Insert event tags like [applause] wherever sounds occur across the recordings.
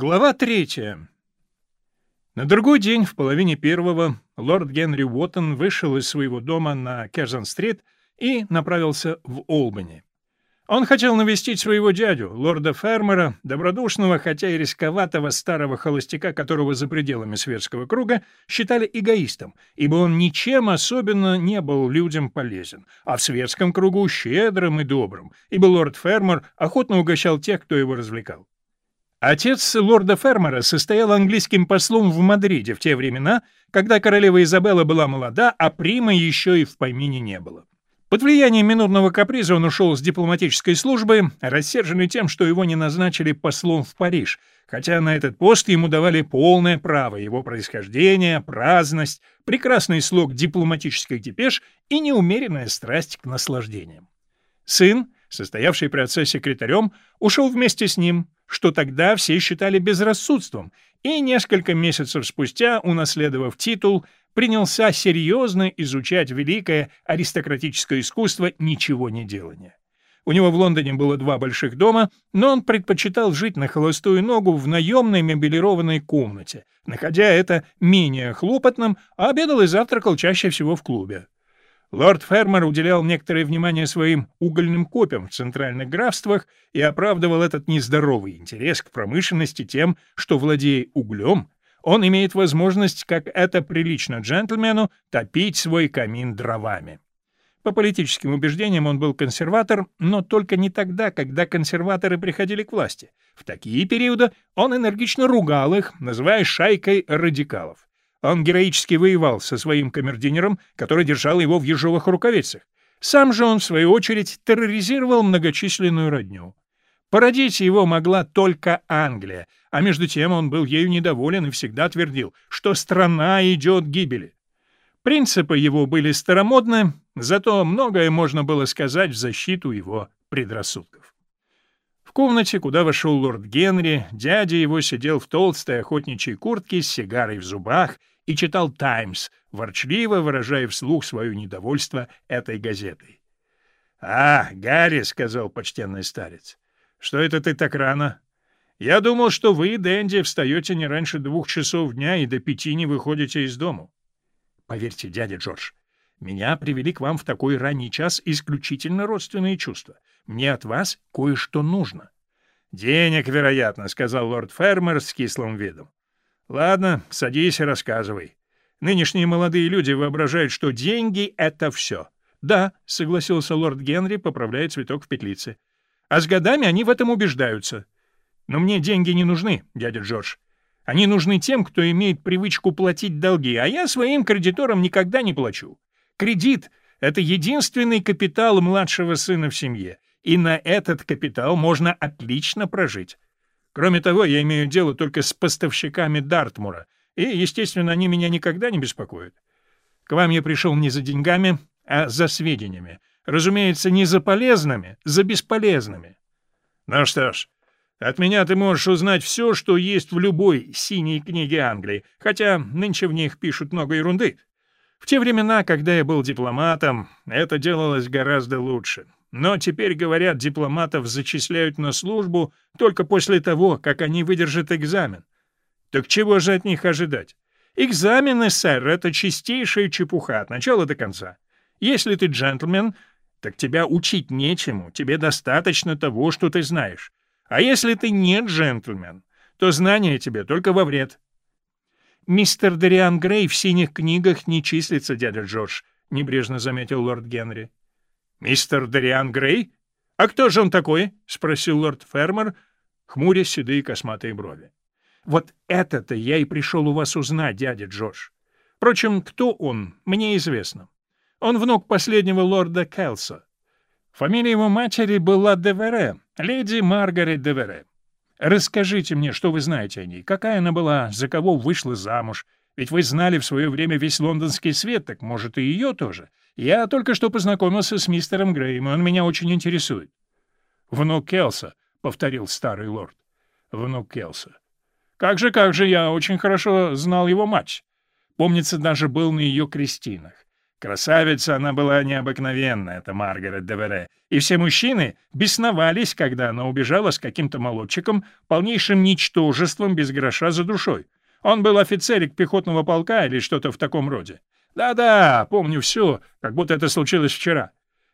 Глава третья. На другой день, в половине первого, лорд Генри Уоттон вышел из своего дома на Керзон-стрит и направился в Олбани. Он хотел навестить своего дядю, лорда Фермера, добродушного, хотя и рисковатого старого холостяка, которого за пределами светского круга считали эгоистом, ибо он ничем особенно не был людям полезен, а в светском кругу щедрым и добрым, ибо лорд Фермер охотно угощал тех, кто его развлекал. Отец лорда Фермера состоял английским послом в Мадриде в те времена, когда королева Изабелла была молода, а Прима еще и в помине не было. Под влиянием минутного каприза он ушел с дипломатической службы, рассерженный тем, что его не назначили послом в Париж, хотя на этот пост ему давали полное право его происхождение, праздность, прекрасный слог дипломатических депеш и неумеренная страсть к наслаждениям. Сын, состоявший при отце секретарем, ушел вместе с ним — что тогда все считали безрассудством, и несколько месяцев спустя, унаследовав титул, принялся серьезно изучать великое аристократическое искусство ничего не делания. У него в Лондоне было два больших дома, но он предпочитал жить на холостую ногу в наемной мебелированной комнате, находя это менее хлопотным, а обедал и завтракал чаще всего в клубе. Лорд Фермер уделял некоторое внимание своим угольным копьям в центральных графствах и оправдывал этот нездоровый интерес к промышленности тем, что, владея углем, он имеет возможность, как это прилично джентльмену, топить свой камин дровами. По политическим убеждениям он был консерватор, но только не тогда, когда консерваторы приходили к власти. В такие периоды он энергично ругал их, называя шайкой радикалов. Он героически воевал со своим камердинером, который держал его в ежовых рукавицах. Сам же он, в свою очередь, терроризировал многочисленную родню. Породить его могла только Англия, а между тем он был ею недоволен и всегда твердил, что страна идет к гибели. Принципы его были старомодны, зато многое можно было сказать в защиту его предрассудков. В комнате, куда вошел лорд Генри, дядя его сидел в толстой охотничьей куртке с сигарой в зубах и читал «Таймс», ворчливо выражая вслух свое недовольство этой газетой. «А, Гарри», — сказал почтенный старец, — «что это ты так рано? Я думал, что вы, Дэнди, встаете не раньше двух часов дня и до пяти не выходите из дому». «Поверьте, дядя Джордж, меня привели к вам в такой ранний час исключительно родственные чувства. Мне от вас кое-что нужно». «Денег, вероятно», — сказал лорд Фермер с кислым видом. Ладно, садись и рассказывай. Нынешние молодые люди воображают, что деньги — это все. Да, — согласился лорд Генри, поправляя цветок в петлице. А с годами они в этом убеждаются. Но мне деньги не нужны, дядя Джордж. Они нужны тем, кто имеет привычку платить долги, а я своим кредиторам никогда не плачу. Кредит — это единственный капитал младшего сына в семье, и на этот капитал можно отлично прожить. Кроме того, я имею дело только с поставщиками Дартмура, и, естественно, они меня никогда не беспокоят. К вам я пришел не за деньгами, а за сведениями. Разумеется, не за полезными, за бесполезными. Ну что ж, от меня ты можешь узнать все, что есть в любой синей книге Англии, хотя нынче в них пишут много ерунды. В те времена, когда я был дипломатом, это делалось гораздо лучше. Но теперь, говорят, дипломатов зачисляют на службу только после того, как они выдержат экзамен. Так чего же от них ожидать? Экзамены, сэр, — это чистейшая чепуха от начала до конца. Если ты джентльмен, так тебя учить нечему, тебе достаточно того, что ты знаешь. А если ты не джентльмен, то знания тебе только во вред. «Мистер Дариан Грей в синих книгах не числится, дядя Джордж», — небрежно заметил лорд Генри. «Мистер Дариан Грей? А кто же он такой?» — спросил лорд Фермер, хмуря седые косматые брови. «Вот это-то я и пришел у вас узнать, дядя Джордж. Впрочем, кто он, мне известно. Он внук последнего лорда Келса. Фамилия его матери была Девере, леди Маргарет Девере. Расскажите мне, что вы знаете о ней, какая она была, за кого вышла замуж, ведь вы знали в свое время весь лондонский свет, так, может, и ее тоже. Я только что познакомился с мистером Греем, он меня очень интересует. — Внук Келса, — повторил старый лорд. — Внук Келса. — Как же, как же, я очень хорошо знал его мать. Помнится, даже был на ее крестинах. Красавица она была необыкновенная, это Маргарет Девере, и все мужчины бесновались, когда она убежала с каким-то молодчиком, полнейшим ничтожеством без гроша за душой. Он был офицерик пехотного полка или что-то в таком роде. Да-да, помню все, как будто это случилось вчера.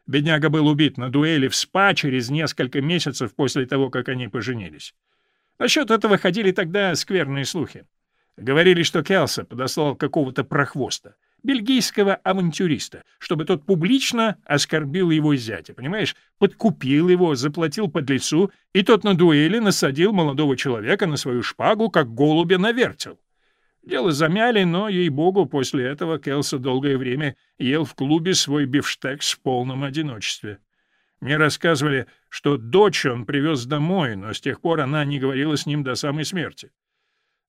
Бедняга был убит на дуэли в СПА через несколько месяцев после того, как они поженились. Насчет этого ходили тогда скверные слухи. Говорили, что Келса подослал какого-то прохвоста бельгийского авантюриста, чтобы тот публично оскорбил его зятя, понимаешь, подкупил его, заплатил подлецу, и тот на дуэли насадил молодого человека на свою шпагу, как голубя на вертел. Дело замяли, но, ей-богу, после этого Келса долгое время ел в клубе свой бифштекс в полном одиночестве. Мне рассказывали, что дочь он привез домой, но с тех пор она не говорила с ним до самой смерти.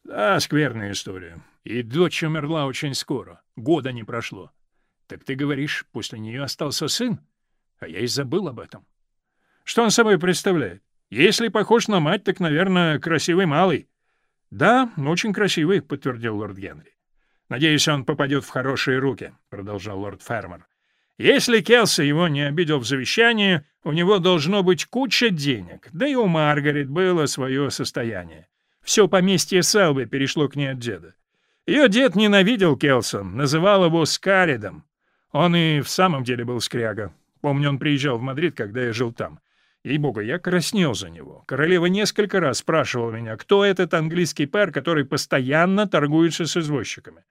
Да, скверная история. И дочь умерла очень скоро. Года не прошло. Так ты говоришь, после нее остался сын? А я и забыл об этом. Что он собой представляет? Если похож на мать, так, наверное, красивый малый. Да, очень красивый, подтвердил лорд Генри. Надеюсь, он попадет в хорошие руки, продолжал лорд Фермер. Если Келсо его не обидел в завещании, у него должно быть куча денег, да и у Маргарет было свое состояние. Все поместье Селби перешло к ней от деда. Ее дед ненавидел Келсо, называл его скаредом. Он и в самом деле был скряга. Помню, он приезжал в Мадрид, когда я жил там. Ей-богу, я краснел за него. Королева несколько раз спрашивала меня, кто этот английский пэр, который постоянно торгуется с извозчиками.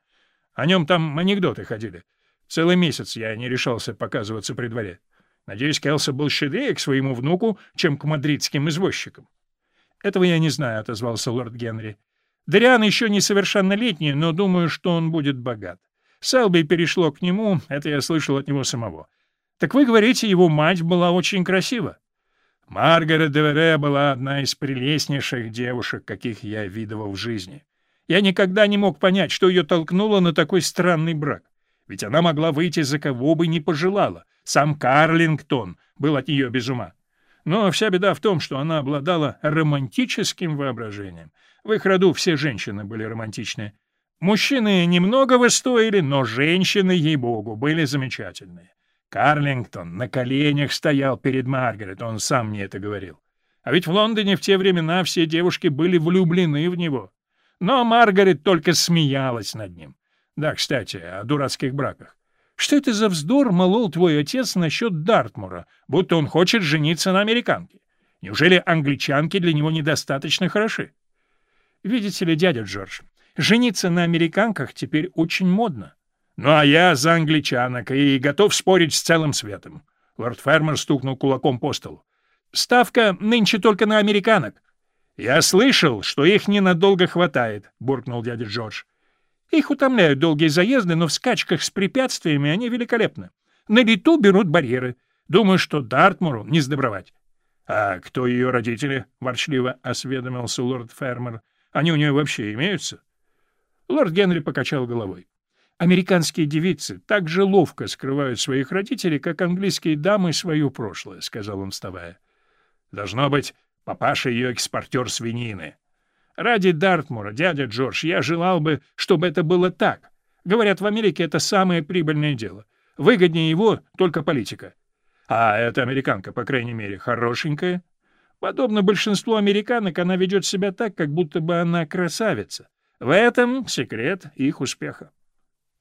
О нем там анекдоты ходили. Целый месяц я не решался показываться при дворе. Надеюсь, Келса был щедрее к своему внуку, чем к мадридским извозчикам. «Этого я не знаю», — отозвался лорд Генри. «Дариан еще несовершеннолетний, но думаю, что он будет богат. Селби перешло к нему, это я слышал от него самого. Так вы говорите, его мать была очень красива?» Маргарет Девере была одна из прелестнейших девушек, каких я видывал в жизни. Я никогда не мог понять, что ее толкнуло на такой странный брак. Ведь она могла выйти за кого бы не пожелала. Сам Карлингтон был от нее без ума. Но вся беда в том, что она обладала романтическим воображением. В их роду все женщины были романтичные. Мужчины немного выстояли, но женщины, ей-богу, были замечательные. Карлингтон на коленях стоял перед Маргарет, он сам мне это говорил. А ведь в Лондоне в те времена все девушки были влюблены в него. Но Маргарет только смеялась над ним. Да, кстати, о дурацких браках. Что это за вздор молол твой отец насчет Дартмура, будто он хочет жениться на американке? Неужели англичанки для него недостаточно хороши? Видите ли, дядя Джордж, жениться на американках теперь очень модно. Ну а я за англичанок и готов спорить с целым светом. Лорд Фермер стукнул кулаком по столу. Ставка нынче только на американок. Я слышал, что их ненадолго хватает, буркнул дядя Джордж. Их утомляют долгие заезды, но в скачках с препятствиями они великолепны. На лету берут барьеры. Думаю, что Дартмуру не сдобровать. — А кто ее родители? — ворчливо осведомился лорд Фермер. — Они у нее вообще имеются? Лорд Генри покачал головой. «Американские девицы так же ловко скрывают своих родителей, как английские дамы свое прошлое», — сказал он, вставая. «Должно быть, папаша ее экспортер свинины», Ради Дартмура, дядя Джордж, я желал бы, чтобы это было так. Говорят, в Америке это самое прибыльное дело. Выгоднее его только политика. А эта американка, по крайней мере, хорошенькая. Подобно большинству американок, она ведет себя так, как будто бы она красавица. В этом секрет их успеха.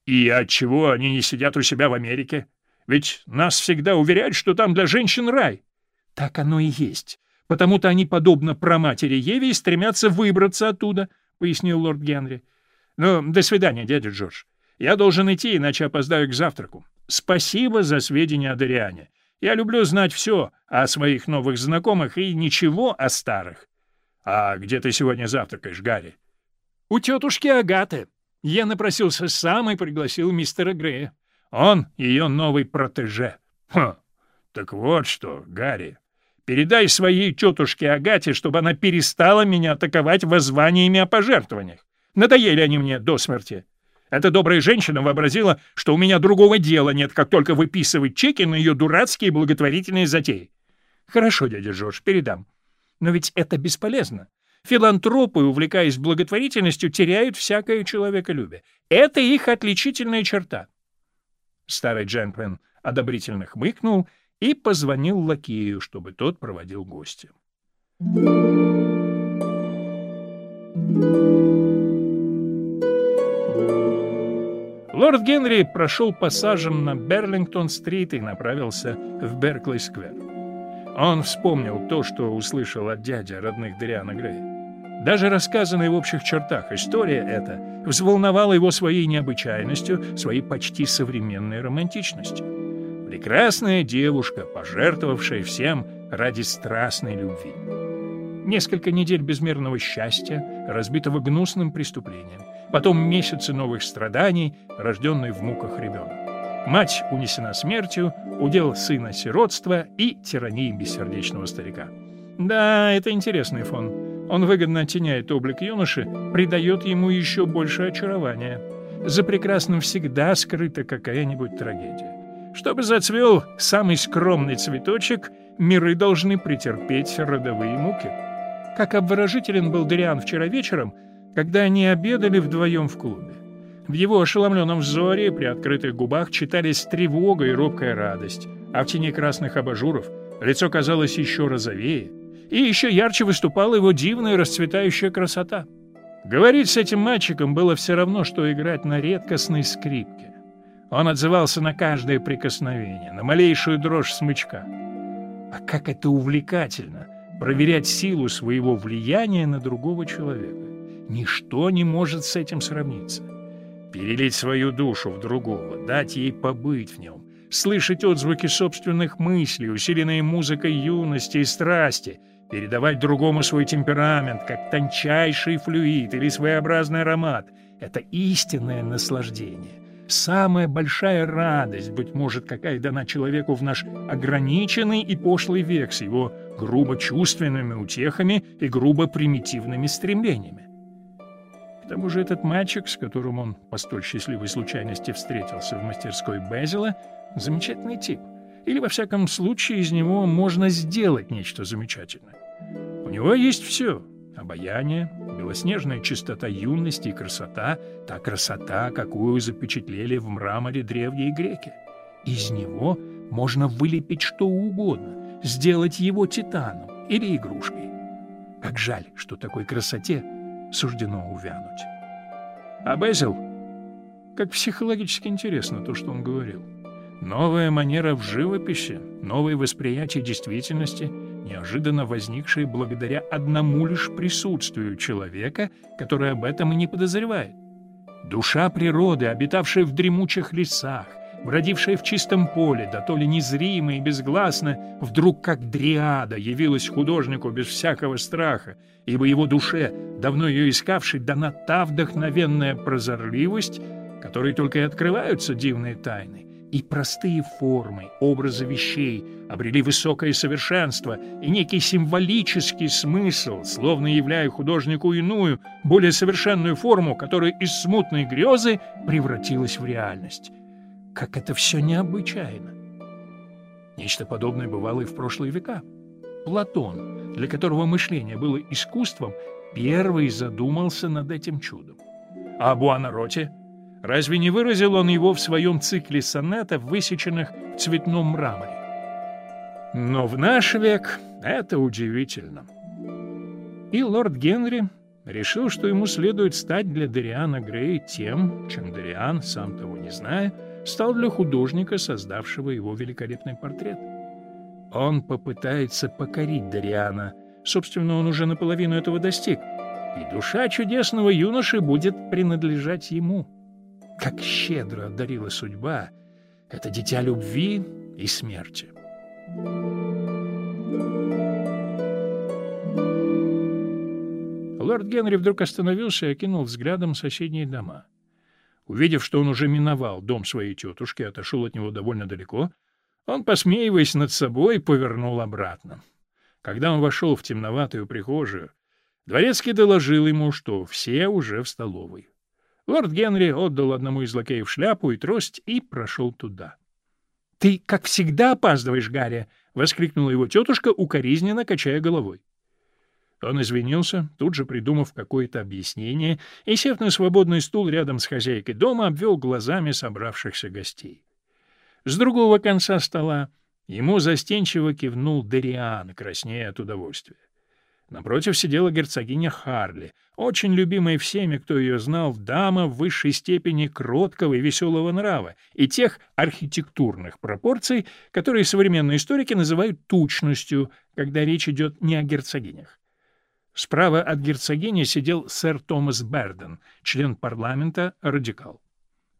И отчего они не сидят у себя в Америке? Ведь нас всегда уверяют, что там для женщин рай. Так оно и есть. Потому-то они, подобно праматери Еве, стремятся выбраться оттуда, — пояснил лорд Генри. — Ну, до свидания, дядя Джордж. Я должен идти, иначе опоздаю к завтраку. Спасибо за сведения о Дориане. Я люблю знать все о своих новых знакомых и ничего о старых. — А где ты сегодня завтракаешь, Гарри? — У тетушки Агаты. Я напросился сам и пригласил мистера Грея. Он ее новый протеже. — Хм, так вот что, Гарри. Передай своей тетушке Агате, чтобы она перестала меня атаковать воззваниями о пожертвованиях. Надоели они мне до смерти. Эта добрая женщина вообразила, что у меня другого дела нет, как только выписывать чеки на ее дурацкие благотворительные затеи. Хорошо, дядя Джордж, передам. Но ведь это бесполезно. Филантропы, увлекаясь благотворительностью, теряют всякое человеколюбие. Это их отличительная черта. Старый джентльмен одобрительно хмыкнул и позвонил лакею, чтобы тот проводил гостя. Лорд Генри прошел пассажем на Берлингтон-стрит и направился в Берклey-сквер. Он вспомнил то, что услышал от дяди родных Дриана Грея. Даже рассказанная в общих чертах история эта взволновала его своей необычайностью, своей почти современной романтичностью. Прекрасная девушка, пожертвовавшая всем ради страстной любви. Несколько недель безмерного счастья, разбитого гнусным преступлением. Потом месяцы новых страданий, рожденный в муках ребенок. Мать унесена смертью, удел сына сиротства и тирании бессердечного старика. Да, это интересный фон. Он выгодно оттеняет облик юноши, придает ему еще больше очарования. За прекрасным всегда скрыта какая-нибудь трагедия. Чтобы зацвел самый скромный цветочек, миры должны претерпеть родовые муки. Как обворожителен был Дориан вчера вечером, когда они обедали вдвоем в клубе. В его ошеломленном взоре при открытых губах читались тревога и робкая радость, а в тени красных абажуров лицо казалось еще розовее — и еще ярче выступала его дивная расцветающая красота. Говорить с этим мальчиком было все равно, что играть на редкостной скрипке. Он отзывался на каждое прикосновение, на малейшую дрожь смычка. А как это увлекательно — проверять силу своего влияния на другого человека. Ничто не может с этим сравниться. Перелить свою душу в другого, дать ей побыть в нем, слышать отзвуки собственных мыслей, усиленные музыкой юности и страсти — передавать другому свой темперамент, как тончайший флюид или своеобразный аромат — это истинное наслаждение. Самая большая радость, быть может, какая дана человеку в наш ограниченный и пошлый век с его грубо чувственными утехами и грубо примитивными стремлениями. К тому же этот мальчик, с которым он по столь счастливой случайности встретился в мастерской Безила, замечательный тип — или, во всяком случае, из него можно сделать нечто замечательное. У него есть все — обаяние, белоснежная чистота юности и красота, та красота, какую запечатлели в мраморе древние греки. Из него можно вылепить что угодно, сделать его титаном или игрушкой. Как жаль, что такой красоте суждено увянуть. А Безил, как психологически интересно то, что он говорил. Новая манера в живописи, новое восприятие действительности, неожиданно возникшее благодаря одному лишь присутствию человека, который об этом и не подозревает. Душа природы, обитавшая в дремучих лесах, бродившая в чистом поле, да то ли незримо и безгласно, вдруг как дриада явилась художнику без всякого страха, ибо его душе, давно ее искавшей, дана та вдохновенная прозорливость, которой только и открываются дивные тайны, и простые формы, образы вещей обрели высокое совершенство и некий символический смысл, словно являя художнику иную, более совершенную форму, которая из смутной грезы превратилась в реальность. Как это все необычайно! Нечто подобное бывало и в прошлые века. Платон, для которого мышление было искусством, первый задумался над этим чудом. А Буанароте — Разве не выразил он его в своем цикле сонетов, высеченных в цветном мраморе? Но в наш век это удивительно. И лорд Генри решил, что ему следует стать для Дариана Грея тем, чем Дариан, сам того не зная, стал для художника, создавшего его великолепный портрет. Он попытается покорить Дариана. Собственно, он уже наполовину этого достиг. И душа чудесного юноши будет принадлежать ему как щедро одарила судьба это дитя любви и смерти. Лорд Генри вдруг остановился и окинул взглядом соседние дома. Увидев, что он уже миновал дом своей тетушки, отошел от него довольно далеко, он, посмеиваясь над собой, повернул обратно. Когда он вошел в темноватую прихожую, дворецкий доложил ему, что все уже в столовой. Лорд Генри отдал одному из лакеев шляпу и трость и прошел туда. — Ты, как всегда, опаздываешь, Гарри! — воскликнула его тетушка, укоризненно качая головой. Он извинился, тут же придумав какое-то объяснение, и, сев на свободный стул рядом с хозяйкой дома, обвел глазами собравшихся гостей. С другого конца стола ему застенчиво кивнул Дериан, краснея от удовольствия. Напротив сидела герцогиня Харли, очень любимая всеми, кто ее знал, дама в высшей степени кроткого и веселого нрава и тех архитектурных пропорций, которые современные историки называют тучностью, когда речь идет не о герцогинях. Справа от герцогини сидел сэр Томас Берден, член парламента, радикал.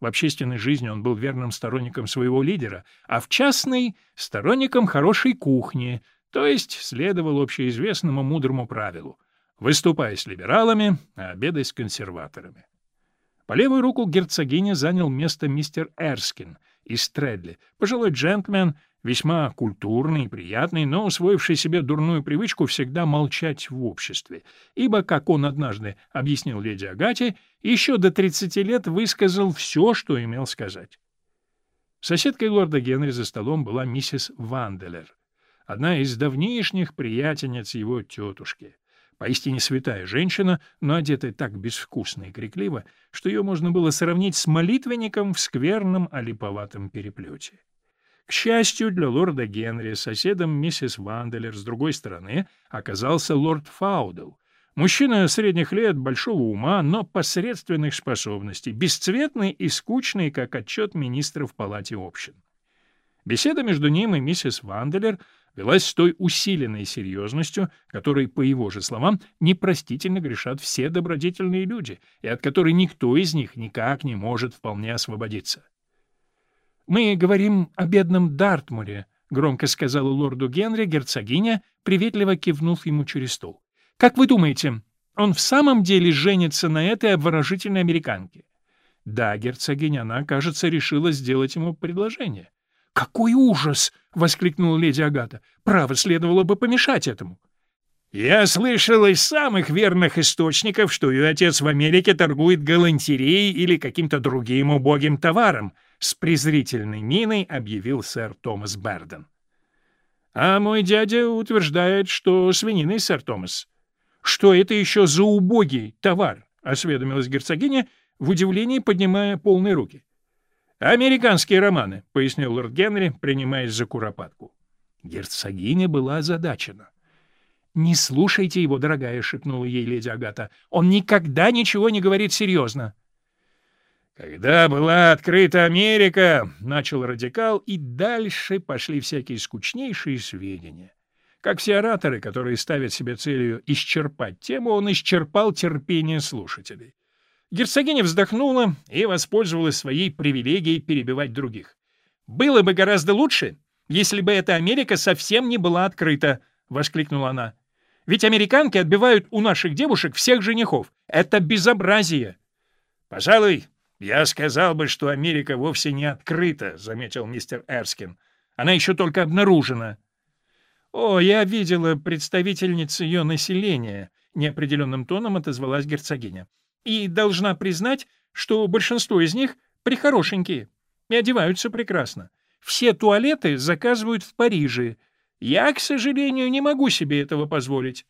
В общественной жизни он был верным сторонником своего лидера, а в частной — сторонником хорошей кухни, то есть следовал общеизвестному мудрому правилу — выступая с либералами, а обедай с консерваторами. По левую руку герцогиня занял место мистер Эрскин из Тредли, пожилой джентльмен, весьма культурный и приятный, но усвоивший себе дурную привычку всегда молчать в обществе, ибо, как он однажды объяснил леди Агате, еще до 30 лет высказал все, что имел сказать. Соседкой лорда Генри за столом была миссис Ванделер — одна из давнишних приятельниц его тетушки. Поистине святая женщина, но одетая так безвкусно и крикливо, что ее можно было сравнить с молитвенником в скверном олиповатом переплете. К счастью для лорда Генри, соседом миссис Ванделер с другой стороны оказался лорд Фаудел, мужчина средних лет, большого ума, но посредственных способностей, бесцветный и скучный, как отчет министра в палате общин. Беседа между ним и миссис Ванделер велась с той усиленной серьезностью, которой, по его же словам, непростительно грешат все добродетельные люди, и от которой никто из них никак не может вполне освободиться. «Мы говорим о бедном Дартмуре», — громко сказала лорду Генри герцогиня, приветливо кивнув ему через стол. «Как вы думаете, он в самом деле женится на этой обворожительной американке?» «Да, герцогиня, она, кажется, решила сделать ему предложение». «Какой ужас!» — воскликнула леди Агата. «Право, следовало бы помешать этому». «Я слышал из самых верных источников, что ее отец в Америке торгует галантереей или каким-то другим убогим товаром», — с презрительной миной объявил сэр Томас Берден. «А мой дядя утверждает, что свининой, сэр Томас». «Что это еще за убогий товар?» — осведомилась герцогиня, в удивлении поднимая полные руки. «Американские романы», — пояснил лорд Генри, принимаясь за куропатку. Герцогиня была озадачена. «Не слушайте его, дорогая», — шепнула ей леди Агата. «Он никогда ничего не говорит серьезно». «Когда была открыта Америка», — начал радикал, и дальше пошли всякие скучнейшие сведения. Как все ораторы, которые ставят себе целью исчерпать тему, он исчерпал терпение слушателей. Герцогиня вздохнула и воспользовалась своей привилегией перебивать других. «Было бы гораздо лучше, если бы эта Америка совсем не была открыта», — воскликнула она. «Ведь американки отбивают у наших девушек всех женихов. Это безобразие!» «Пожалуй, я сказал бы, что Америка вовсе не открыта», — заметил мистер Эрскин. «Она еще только обнаружена». «О, я видела представительниц ее населения», — неопределенным тоном отозвалась герцогиня. И должна признать, что большинство из них прихорошенькие и одеваются прекрасно. Все туалеты заказывают в Париже. Я, к сожалению, не могу себе этого позволить.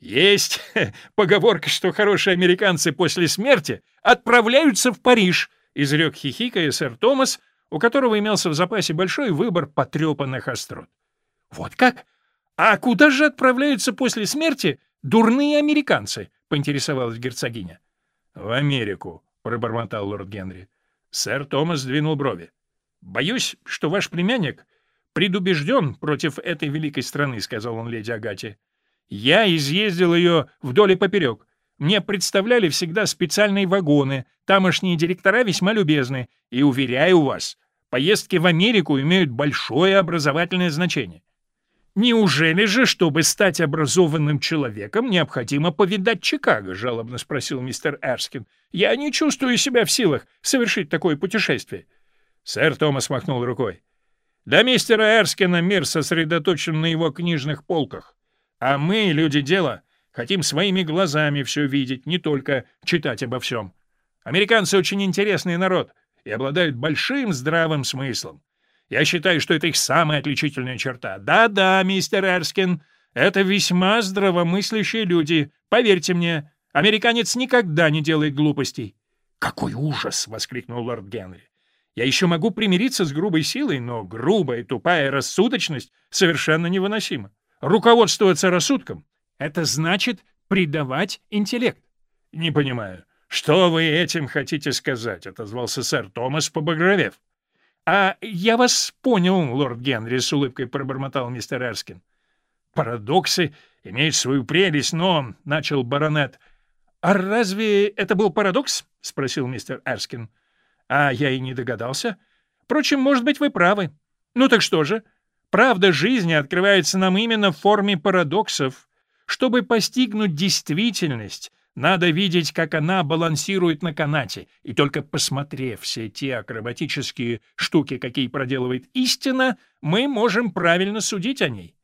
Есть [laughs] поговорка, что хорошие американцы после смерти отправляются в Париж, изрек хихикая сэр Томас, у которого имелся в запасе большой выбор потрепанных острот. Вот как? А куда же отправляются после смерти дурные американцы? — поинтересовалась герцогиня. — В Америку, — пробормотал лорд Генри. Сэр Томас двинул брови. — Боюсь, что ваш племянник предубежден против этой великой страны, — сказал он леди Агате. — Я изъездил ее вдоль и поперек. Мне представляли всегда специальные вагоны, тамошние директора весьма любезны, и, уверяю вас, поездки в Америку имеют большое образовательное значение. «Неужели же, чтобы стать образованным человеком, необходимо повидать Чикаго?» — жалобно спросил мистер Эрскин. «Я не чувствую себя в силах совершить такое путешествие». Сэр Томас махнул рукой. «Для мистера Эрскина мир сосредоточен на его книжных полках. А мы, люди дела, хотим своими глазами все видеть, не только читать обо всем. Американцы очень интересный народ и обладают большим здравым смыслом. Я считаю, что это их самая отличительная черта. Да-да, мистер Эрскин, это весьма здравомыслящие люди. Поверьте мне, американец никогда не делает глупостей. «Какой ужас!» — воскликнул лорд Генри. Я еще могу примириться с грубой силой, но грубая, тупая рассудочность совершенно невыносима. Руководствоваться рассудком — это значит предавать интеллект. — Не понимаю. «Что вы этим хотите сказать?» — отозвался сэр Томас, побагровев. «А я вас понял, лорд Генри», — с улыбкой пробормотал мистер Эрскин. «Парадоксы имеют свою прелесть, но...» — начал баронет. «А разве это был парадокс?» — спросил мистер Эрскин. «А я и не догадался. Впрочем, может быть, вы правы. Ну так что же? Правда жизни открывается нам именно в форме парадоксов. Чтобы постигнуть действительность, надо видеть, как она балансирует на канате, и только посмотрев все те акробатические штуки, какие проделывает истина, мы можем правильно судить о ней.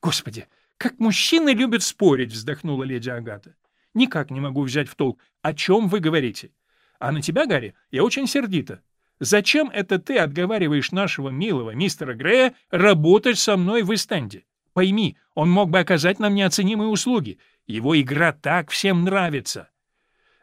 Господи, как мужчины любят спорить, вздохнула леди Агата. Никак не могу взять в толк, о чем вы говорите. А на тебя, Гарри, я очень сердита. Зачем это ты отговариваешь нашего милого мистера Грея работать со мной в Истенде? Пойми, он мог бы оказать нам неоценимые услуги — его игра так всем нравится.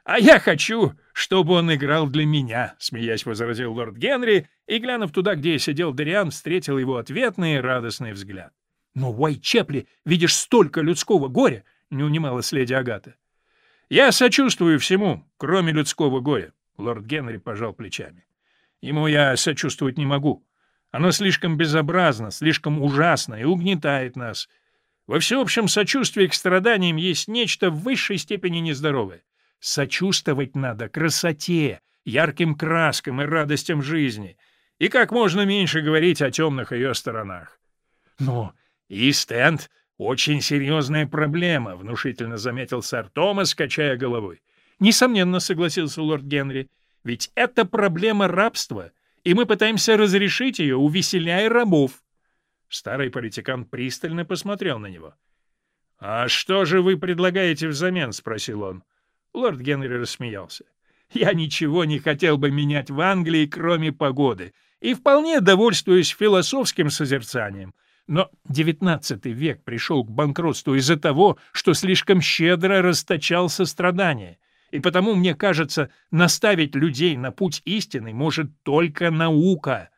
— А я хочу, чтобы он играл для меня, — смеясь возразил лорд Генри, и, глянув туда, где сидел Дориан, встретил его ответный радостный взгляд. — Но, Уайт Чепли, видишь столько людского горя, — не унималась леди Агата. — Я сочувствую всему, кроме людского горя, — лорд Генри пожал плечами. — Ему я сочувствовать не могу. Оно слишком безобразно, слишком ужасно и угнетает нас — во всеобщем сочувствии к страданиям есть нечто в высшей степени нездоровое. Сочувствовать надо красоте, ярким краскам и радостям жизни, и как можно меньше говорить о темных ее сторонах. Но Ист-Энд — очень серьезная проблема, — внушительно заметил сэр Томас, качая головой. Несомненно, согласился лорд Генри, ведь это проблема рабства, и мы пытаемся разрешить ее, увеселяя рабов. Старый политикан пристально посмотрел на него. — А что же вы предлагаете взамен? — спросил он. Лорд Генри рассмеялся. — Я ничего не хотел бы менять в Англии, кроме погоды, и вполне довольствуюсь философским созерцанием. Но девятнадцатый век пришел к банкротству из-за того, что слишком щедро расточал сострадание. И потому, мне кажется, наставить людей на путь истины может только наука.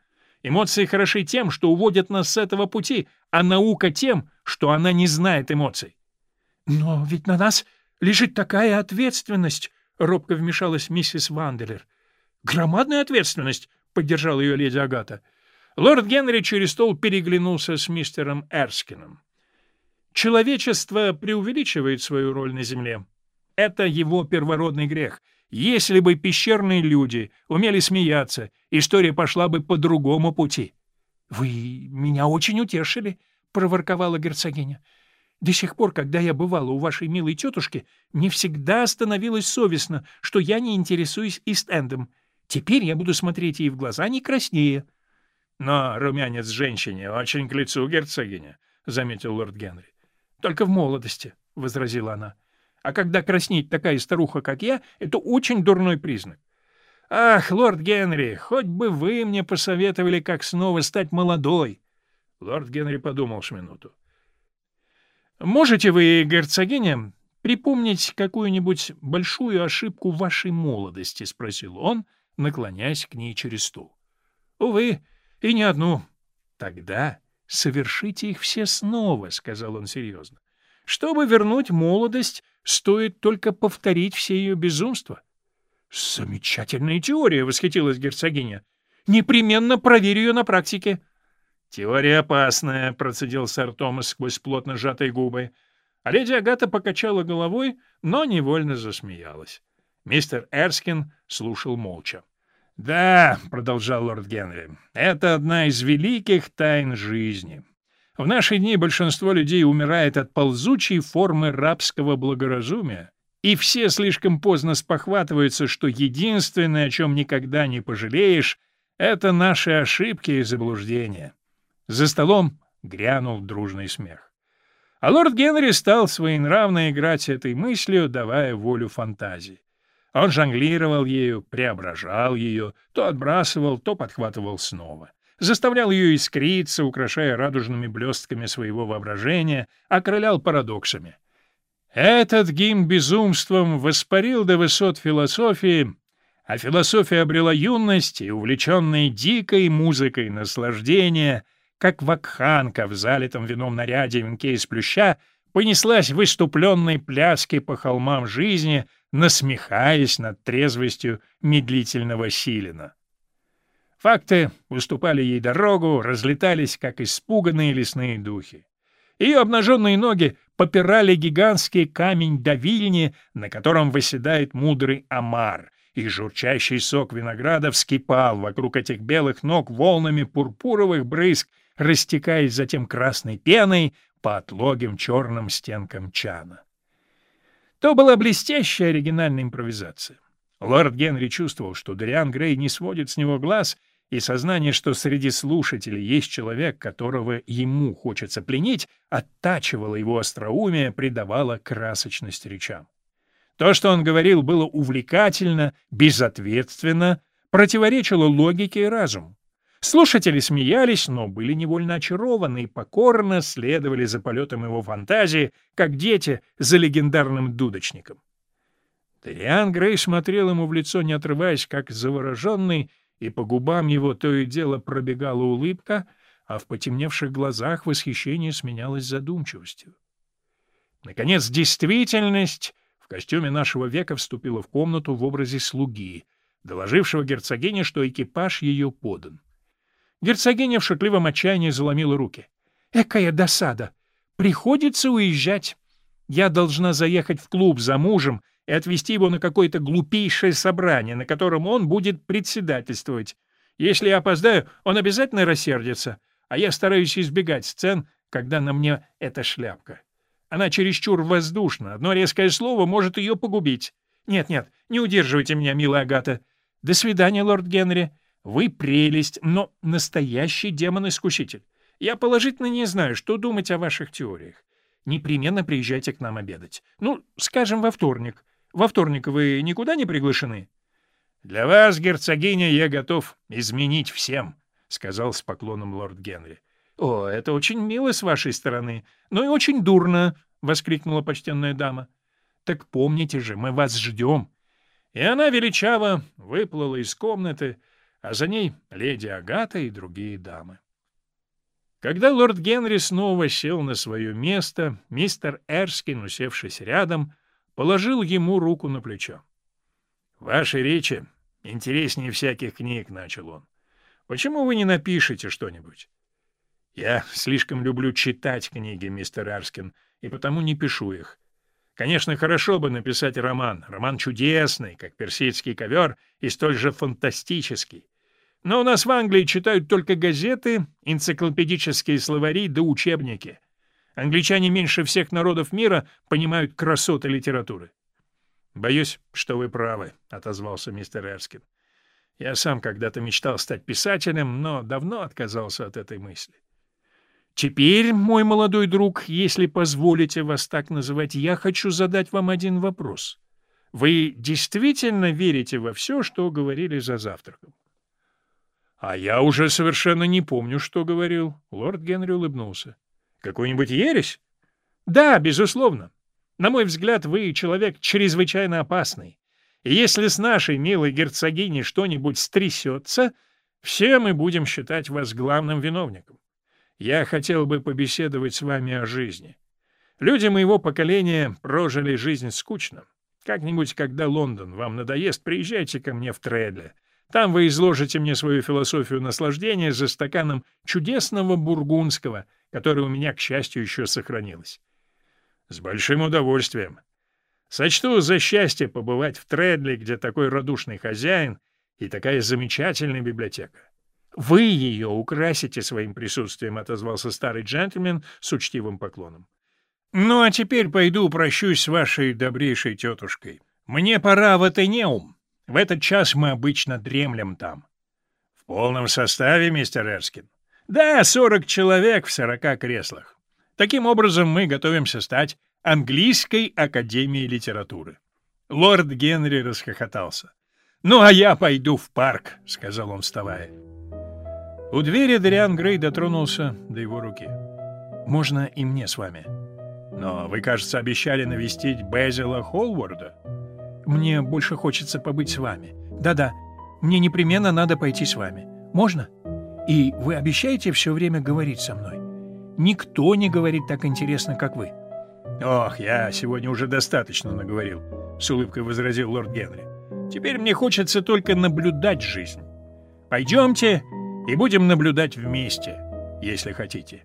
Эмоции хороши тем, что уводят нас с этого пути, а наука тем, что она не знает эмоций. — Но ведь на нас лежит такая ответственность, — робко вмешалась миссис Ванделер. — Громадная ответственность, — поддержала ее леди Агата. Лорд Генри через стол переглянулся с мистером Эрскином. Человечество преувеличивает свою роль на Земле. Это его первородный грех — если бы пещерные люди умели смеяться, история пошла бы по другому пути. — Вы меня очень утешили, — проворковала герцогиня. — До сих пор, когда я бывала у вашей милой тетушки, мне всегда становилось совестно, что я не интересуюсь Ист-Эндом. Теперь я буду смотреть ей в глаза не краснее. — Но румянец женщине очень к лицу, герцогиня, — заметил лорд Генри. — Только в молодости, — возразила она. — а когда краснеет такая старуха, как я, это очень дурной признак. Ах, лорд Генри, хоть бы вы мне посоветовали, как снова стать молодой. Лорд Генри подумал с минуту. Можете вы, герцогиня, припомнить какую-нибудь большую ошибку вашей молодости? — спросил он, наклоняясь к ней через стул. — Увы, и не одну. — Тогда совершите их все снова, — сказал он серьезно. — Чтобы вернуть молодость, Стоит только повторить все ее безумства. — Замечательная теория! — восхитилась герцогиня. — Непременно проверю ее на практике. — Теория опасная, — процедил сэр Томас сквозь плотно сжатые губы. А леди Агата покачала головой, но невольно засмеялась. Мистер Эрскин слушал молча. — Да, — продолжал лорд Генри, — это одна из великих тайн жизни. В наши дни большинство людей умирает от ползучей формы рабского благоразумия, и все слишком поздно спохватываются, что единственное, о чем никогда не пожалеешь, — это наши ошибки и заблуждения. За столом грянул дружный смех. А лорд Генри стал своенравно играть этой мыслью, давая волю фантазии. Он жонглировал ею, преображал ее, то отбрасывал, то подхватывал снова заставлял ее искриться, украшая радужными блестками своего воображения, окрылял парадоксами. Этот гимн безумством воспарил до высот философии, А философия обрела юность и, увлеченная дикой музыкой наслаждения, как вакханка в залитом вином наряде венке из плюща, понеслась в выступленной пляске по холмам жизни, насмехаясь над трезвостью медлительного Силина. Факты уступали ей дорогу, разлетались, как испуганные лесные духи. Ее обнаженные ноги попирали гигантский камень давильни, на котором восседает мудрый Амар, и журчащий сок винограда вскипал вокруг этих белых ног волнами пурпуровых брызг, растекаясь затем красной пеной по отлогим черным стенкам чана. То была блестящая оригинальная импровизация. Лорд Генри чувствовал, что Дориан Грей не сводит с него глаз — и сознание, что среди слушателей есть человек, которого ему хочется пленить, оттачивало его остроумие, придавало красочность речам. То, что он говорил, было увлекательно, безответственно, противоречило логике и разуму. Слушатели смеялись, но были невольно очарованы и покорно следовали за полетом его фантазии, как дети за легендарным дудочником. Дориан Грей смотрел ему в лицо, не отрываясь, как завороженный, и по губам его то и дело пробегала улыбка, а в потемневших глазах восхищение сменялось задумчивостью. Наконец, действительность в костюме нашего века вступила в комнату в образе слуги, доложившего герцогине, что экипаж ее подан. Герцогиня в шутливом отчаянии заломила руки. «Экая досада! Приходится уезжать. Я должна заехать в клуб за мужем и отвезти его на какое-то глупейшее собрание, на котором он будет председательствовать. Если я опоздаю, он обязательно рассердится, а я стараюсь избегать сцен, когда на мне эта шляпка. Она чересчур воздушна, одно резкое слово может ее погубить. Нет-нет, не удерживайте меня, милая Агата. До свидания, лорд Генри. Вы прелесть, но настоящий демон-искуситель. Я положительно не знаю, что думать о ваших теориях. Непременно приезжайте к нам обедать. Ну, скажем, во вторник. Во вторник вы никуда не приглашены? — Для вас, герцогиня, я готов изменить всем, — сказал с поклоном лорд Генри. — О, это очень мило с вашей стороны, но и очень дурно, — воскликнула почтенная дама. — Так помните же, мы вас ждем. И она величаво выплыла из комнаты, а за ней леди Агата и другие дамы. Когда лорд Генри снова сел на свое место, мистер Эрскин, усевшись рядом, положил ему руку на плечо. — Ваши речи интереснее всяких книг, — начал он. — Почему вы не напишете что-нибудь? — Я слишком люблю читать книги, мистер Арскин, и потому не пишу их. Конечно, хорошо бы написать роман. Роман чудесный, как персидский ковер, и столь же фантастический. Но у нас в Англии читают только газеты, энциклопедические словари да учебники. Англичане меньше всех народов мира понимают красоты литературы. — Боюсь, что вы правы, — отозвался мистер Эрскин. — Я сам когда-то мечтал стать писателем, но давно отказался от этой мысли. Теперь, мой молодой друг, если позволите вас так называть, я хочу задать вам один вопрос. Вы действительно верите во все, что говорили за завтраком? — А я уже совершенно не помню, что говорил. Лорд Генри улыбнулся. Какую-нибудь ересь? Да, безусловно. На мой взгляд, вы человек чрезвычайно опасный. И если с нашей милой герцогиней что-нибудь стрясется, все мы будем считать вас главным виновником. Я хотел бы побеседовать с вами о жизни. Люди моего поколения прожили жизнь скучно. Как-нибудь, когда Лондон вам надоест, приезжайте ко мне в Тредле. Там вы изложите мне свою философию наслаждения за стаканом чудесного бургундского — которая у меня, к счастью, еще сохранилась. С большим удовольствием. Сочту за счастье побывать в Тредли, где такой радушный хозяин и такая замечательная библиотека. «Вы ее украсите своим присутствием», — отозвался старый джентльмен с учтивым поклоном. «Ну, а теперь пойду прощусь с вашей добрейшей тетушкой. Мне пора в Атенеум. В этот час мы обычно дремлем там». «В полном составе, мистер Эрскин?» Да, 40 человек в 40 креслах. Таким образом, мы готовимся стать английской академией литературы. Лорд Генри расхохотался. «Ну, а я пойду в парк», — сказал он, вставая. У двери Дариан Грей дотронулся до его руки. «Можно и мне с вами?» «Но вы, кажется, обещали навестить Безила Холворда». «Мне больше хочется побыть с вами». Да-да, мне непременно надо пойти с вами. Можно? И вы обещаете все время говорить со мной? Никто не говорит так интересно, как вы». «Ох, я сегодня уже достаточно наговорил», — с улыбкой возразил лорд Генри. «Теперь мне хочется только наблюдать жизнь. Пойдемте и будем наблюдать вместе, если хотите».